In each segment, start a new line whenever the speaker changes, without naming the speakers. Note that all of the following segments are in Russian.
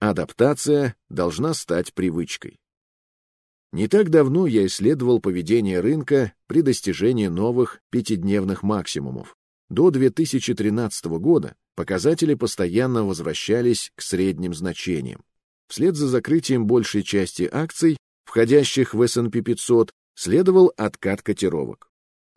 адаптация должна стать привычкой. Не так давно я исследовал поведение рынка при достижении новых пятидневных максимумов. До 2013 года показатели постоянно возвращались к средним значениям. Вслед за закрытием большей части акций, входящих в S&P 500, следовал откат котировок.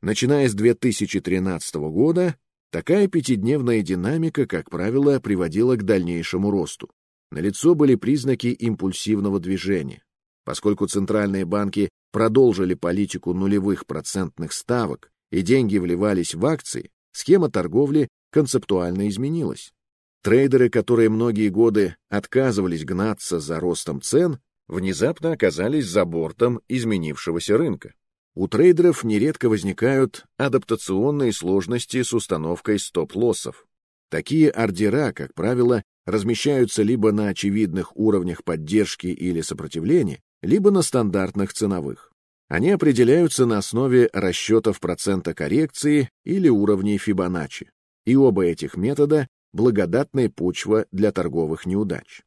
Начиная с 2013 года, такая пятидневная динамика, как правило, приводила к дальнейшему росту. Налицо были признаки импульсивного движения. Поскольку центральные банки продолжили политику нулевых процентных ставок и деньги вливались в акции, схема торговли концептуально изменилась. Трейдеры, которые многие годы отказывались гнаться за ростом цен, внезапно оказались за бортом изменившегося рынка. У трейдеров нередко возникают адаптационные сложности с установкой стоп-лоссов. Такие ордера, как правило, размещаются либо на очевидных уровнях поддержки или сопротивления, либо на стандартных ценовых. Они определяются на основе расчетов процента коррекции или уровней Фибоначчи. И оба этих метода – благодатная почва для торговых неудач.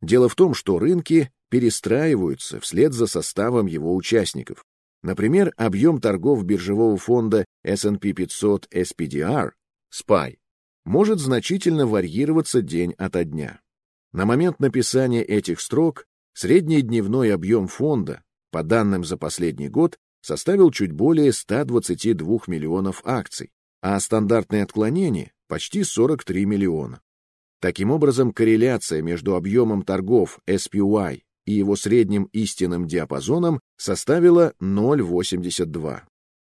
Дело в том, что рынки перестраиваются вслед за составом его участников. Например, объем торгов биржевого фонда S&P 500 SPDR, SPY, может значительно варьироваться день ото дня. На момент написания этих строк средний дневной объем фонда, по данным за последний год, составил чуть более 122 миллионов акций, а стандартное отклонение — почти 43 миллиона. Таким образом, корреляция между объемом торгов SPY и его средним истинным диапазоном составила 0,82.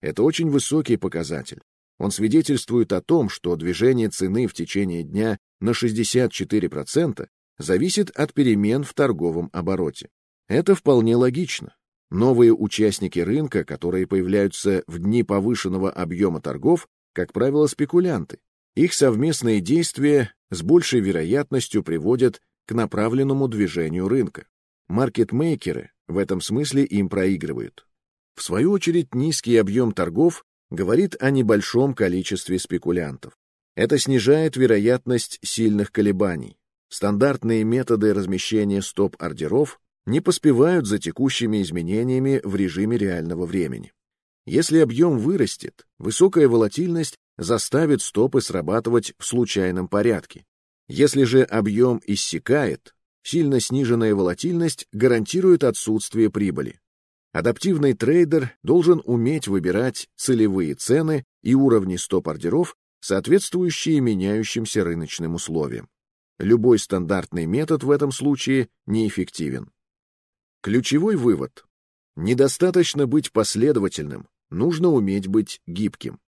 Это очень высокий показатель. Он свидетельствует о том, что движение цены в течение дня на 64% зависит от перемен в торговом обороте. Это вполне логично. Новые участники рынка, которые появляются в дни повышенного объема торгов, как правило, спекулянты. Их совместные действия с большей вероятностью приводят к направленному движению рынка. Маркетмейкеры в этом смысле им проигрывают. В свою очередь, низкий объем торгов говорит о небольшом количестве спекулянтов. Это снижает вероятность сильных колебаний. Стандартные методы размещения стоп-ордеров не поспевают за текущими изменениями в режиме реального времени. Если объем вырастет, высокая волатильность заставит стопы срабатывать в случайном порядке. Если же объем иссякает, сильно сниженная волатильность гарантирует отсутствие прибыли. Адаптивный трейдер должен уметь выбирать целевые цены и уровни стоп-ордеров, соответствующие меняющимся рыночным условиям. Любой стандартный метод в этом случае неэффективен. Ключевой вывод. Недостаточно быть последовательным, нужно уметь быть гибким.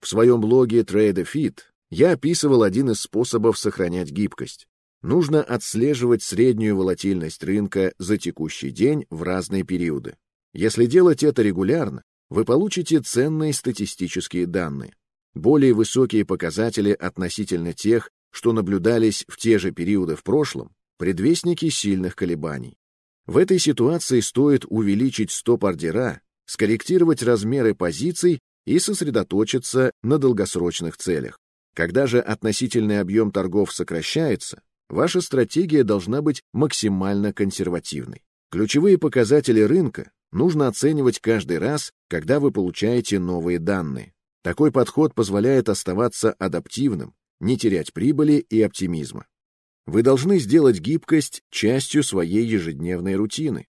В своем блоге TradeFit я описывал один из способов сохранять гибкость. Нужно отслеживать среднюю волатильность рынка за текущий день в разные периоды. Если делать это регулярно, вы получите ценные статистические данные. Более высокие показатели относительно тех, что наблюдались в те же периоды в прошлом, предвестники сильных колебаний. В этой ситуации стоит увеличить стоп-ордера, скорректировать размеры позиций и сосредоточиться на долгосрочных целях. Когда же относительный объем торгов сокращается, ваша стратегия должна быть максимально консервативной. Ключевые показатели рынка нужно оценивать каждый раз, когда вы получаете новые данные. Такой подход позволяет оставаться адаптивным, не терять прибыли и оптимизма. Вы должны сделать гибкость частью своей ежедневной рутины.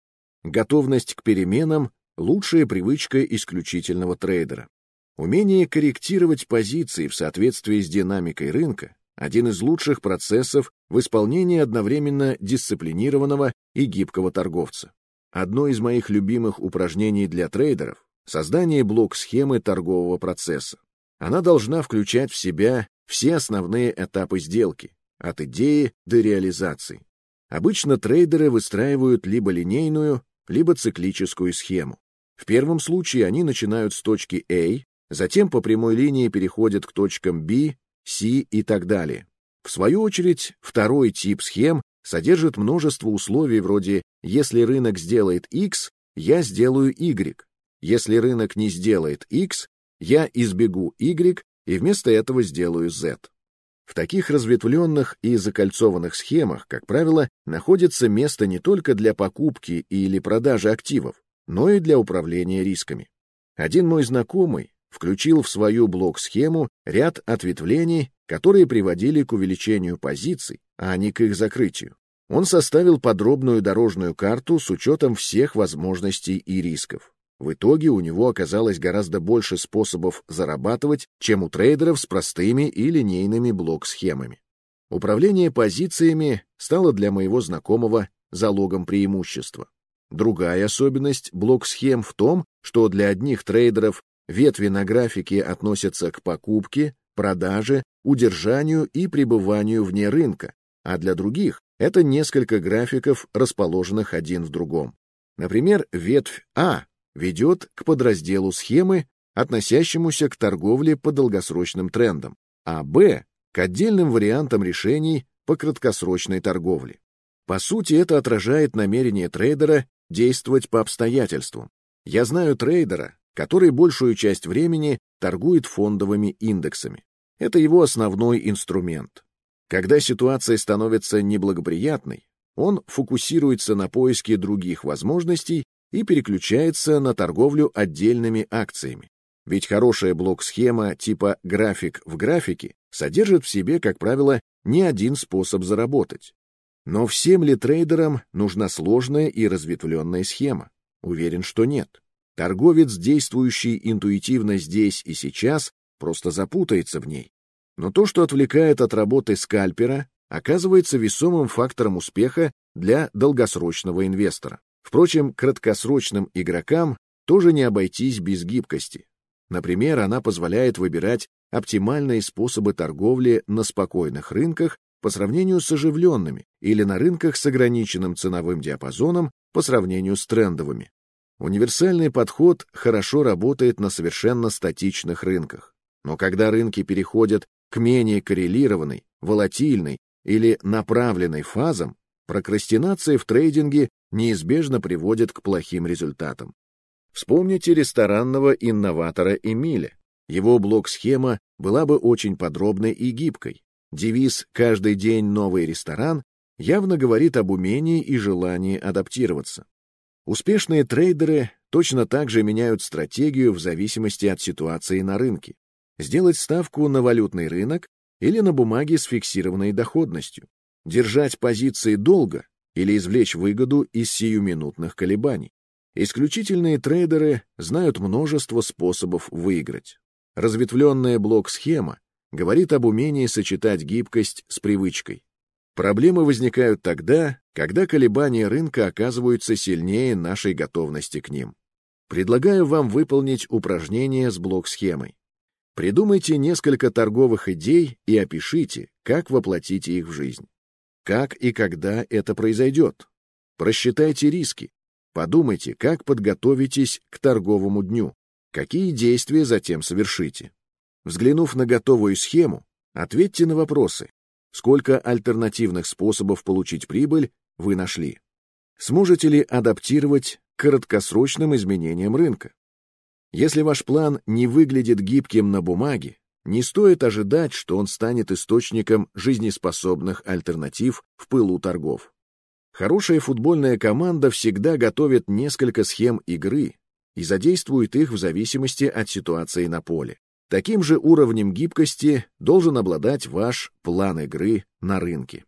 Готовность к переменам – лучшая привычка исключительного трейдера. Умение корректировать позиции в соответствии с динамикой рынка – один из лучших процессов в исполнении одновременно дисциплинированного и гибкого торговца. Одно из моих любимых упражнений для трейдеров – создание блок-схемы торгового процесса. Она должна включать в себя все основные этапы сделки, от идеи до реализации. Обычно трейдеры выстраивают либо линейную, либо циклическую схему. В первом случае они начинают с точки A, затем по прямой линии переходят к точкам B, C и так далее. В свою очередь, второй тип схем содержит множество условий вроде «если рынок сделает X, я сделаю Y», «если рынок не сделает X, я избегу Y и вместо этого сделаю Z». В таких разветвленных и закольцованных схемах, как правило, находится место не только для покупки или продажи активов, но и для управления рисками. Один мой знакомый включил в свою блок-схему ряд ответвлений, которые приводили к увеличению позиций, а не к их закрытию. Он составил подробную дорожную карту с учетом всех возможностей и рисков. В итоге у него оказалось гораздо больше способов зарабатывать, чем у трейдеров с простыми и линейными блок-схемами. Управление позициями стало для моего знакомого залогом преимущества. Другая особенность блок-схем в том, что для одних трейдеров ветви на графике относятся к покупке, продаже, удержанию и пребыванию вне рынка, а для других это несколько графиков, расположенных один в другом. Например, ветвь А ведет к подразделу схемы, относящемуся к торговле по долгосрочным трендам, а Б — к отдельным вариантам решений по краткосрочной торговле. По сути, это отражает намерение трейдера действовать по обстоятельствам. Я знаю трейдера, который большую часть времени торгует фондовыми индексами. Это его основной инструмент. Когда ситуация становится неблагоприятной, он фокусируется на поиске других возможностей и переключается на торговлю отдельными акциями. Ведь хорошая блок-схема типа график в графике содержит в себе, как правило, не один способ заработать. Но всем ли трейдерам нужна сложная и разветвленная схема? Уверен, что нет. Торговец, действующий интуитивно здесь и сейчас, просто запутается в ней. Но то, что отвлекает от работы скальпера, оказывается весомым фактором успеха для долгосрочного инвестора. Впрочем, краткосрочным игрокам тоже не обойтись без гибкости. Например, она позволяет выбирать оптимальные способы торговли на спокойных рынках по сравнению с оживленными или на рынках с ограниченным ценовым диапазоном по сравнению с трендовыми. Универсальный подход хорошо работает на совершенно статичных рынках. Но когда рынки переходят к менее коррелированной, волатильной или направленной фазам, прокрастинация в трейдинге неизбежно приводит к плохим результатам. Вспомните ресторанного инноватора Эмиля. Его блок-схема была бы очень подробной и гибкой. Девиз «Каждый день новый ресторан» явно говорит об умении и желании адаптироваться. Успешные трейдеры точно так же меняют стратегию в зависимости от ситуации на рынке. Сделать ставку на валютный рынок или на бумаги с фиксированной доходностью. Держать позиции долго или извлечь выгоду из сиюминутных колебаний. Исключительные трейдеры знают множество способов выиграть. Разветвленная блок-схема говорит об умении сочетать гибкость с привычкой. Проблемы возникают тогда, когда колебания рынка оказываются сильнее нашей готовности к ним. Предлагаю вам выполнить упражнение с блок-схемой. Придумайте несколько торговых идей и опишите, как воплотите их в жизнь. Как и когда это произойдет? Просчитайте риски. Подумайте, как подготовитесь к торговому дню. Какие действия затем совершите. Взглянув на готовую схему, ответьте на вопросы. Сколько альтернативных способов получить прибыль вы нашли? Сможете ли адаптировать к краткосрочным изменениям рынка? Если ваш план не выглядит гибким на бумаге, не стоит ожидать, что он станет источником жизнеспособных альтернатив в пылу торгов. Хорошая футбольная команда всегда готовит несколько схем игры и задействует их в зависимости от ситуации на поле. Таким же уровнем гибкости должен обладать ваш план игры на рынке.